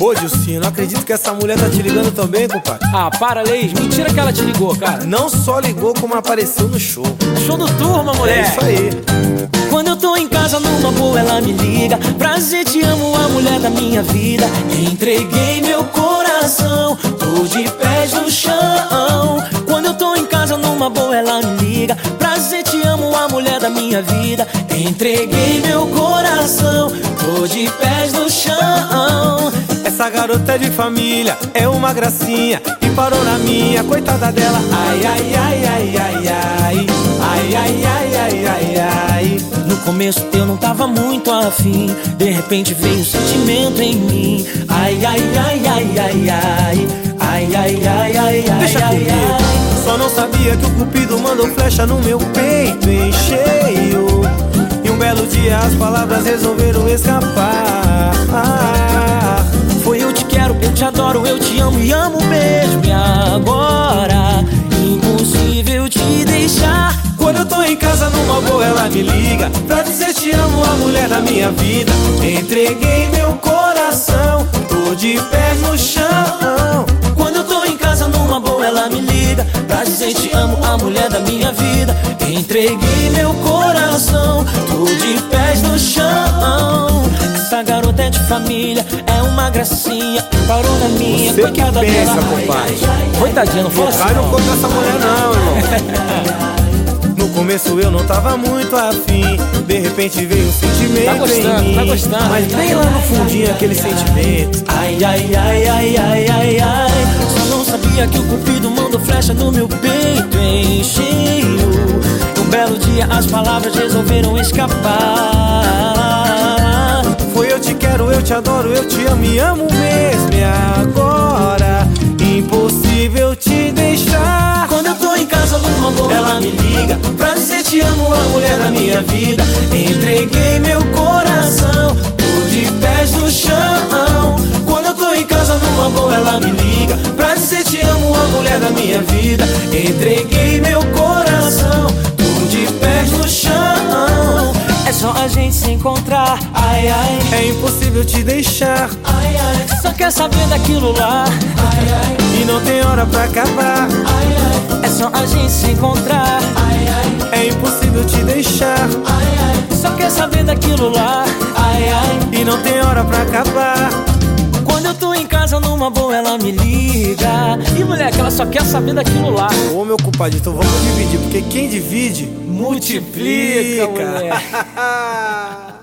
Ô, não acredito que essa mulher tá te ligando também, compadre. Ah, para, Leis. Mentira que ela te ligou, cara. Não só ligou, como apareceu no show. Show do turma, mulher. É isso aí. Quando eu tô em casa numa boa, ela me liga. Prazer, te amo, a mulher da minha vida. Entreguei meu coração, tô de pés no chão. Quando eu tô em casa numa boa, ela me liga. Prazer, te amo, a mulher da minha vida. Entreguei meu coração, tô de pés no chão. Essa garota é de família, é uma gracinha E parou na minha, coitada dela Ai, ai, ai, ai, ai, ai Ai, ai, ai, ai, ai, ai No começo eu não tava muito afim De repente veio um sentimento em mim Ai, ai, ai, ai, ai, ai Ai, ai, ai, ai, ai, Deixa ai, comigo ai. Só não sabia que o cupido mandou flecha no meu peito em cheio E um belo dia as palavras resolveram escapar adoro, eu te amo e amo mesmo. E agora, impossível te deixar. Quando eu tô em casa numa boa ela me liga Pra dizer te amo, a mulher da minha vida. Entreguei meu coração, tô de pés no chão. Quando eu tô em casa numa boa ela me liga Pra dizer te amo, a mulher da minha vida Entreguei meu coração, tô de pés no chão Essa garota é de família, é uma gracinha Parou na minha, Você que pensa, dela compadre. Coitadinha, não fala assim. Não. corpo dessa mulher não, irmão No começo eu não tava muito afim De repente veio um sentimento Tá gostando, em mim tá gostando. Mas bem lá no fundinho aquele sentimento Ai, ai, ai, ai, ai, ai, ai Só não sabia que o cupido mandou flecha no meu peito em as palavras resolveram escapar. Foi eu te quero, eu te adoro, eu te amo e amo mesmo. E agora, impossível te deixar. Quando eu tô em casa numa boa ela me liga. Pra dizer te amo, a mulher da minha vida. Entreguei meu coração, tô de pés no chão encontrar, ai ai É impossível te deixar Ai ai, só quer saber daquilo lá Ai ai E não tem hora pra acabar é só a gente se encontrar. Ai, ai, É impossível te deixar ai, ai. Só quer saber daquilo lá. Ai, ai. E não tem hora pra acabar Quando eu tô em casa numa boa, ela me liga. Ih, moleque, ela só quer saber daquilo lá. Ô meu compadre, então vamos dividir Porque quem divide Multiplica, multiplica.